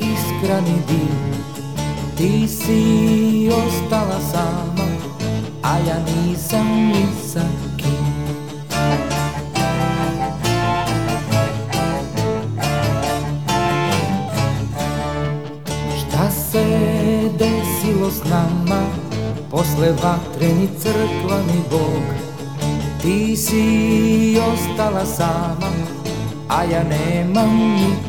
iskra ni dim Ti si ostala sama, a ja nisam ni sa kim. Šta se desilo s nama, posle vatreni crkvani bog. Ti si ostala sama, a ja nemam nikog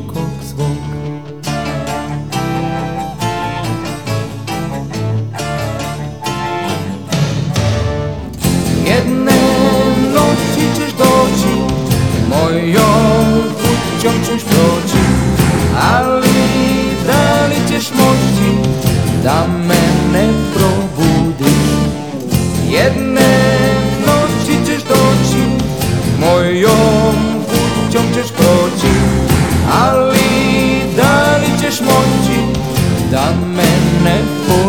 da mene probudiš Jedne noći ćeš doći, mojom kućom ćeš proći Ali da li ćeš moći da mene poljubiš Šta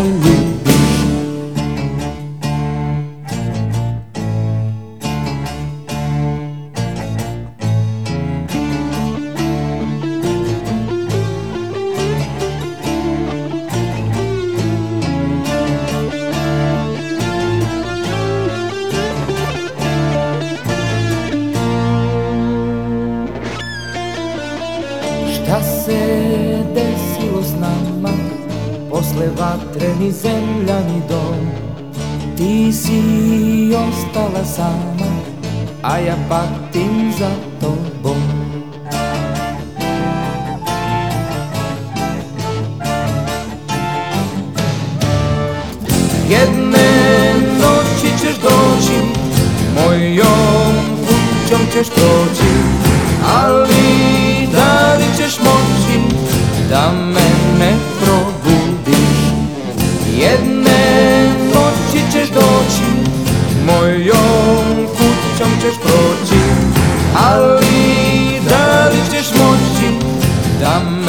se desilo s nama. Posle vatreni zemljani dom. Ti si ostala sama A ja patim za tobom. Jedne noći ćeš doći Mojom kućom ćeš proći Ali da mene probudiš. Jedne noći ćeš doći, mojom kućom ćeš proći Ali da li ćeš moći da me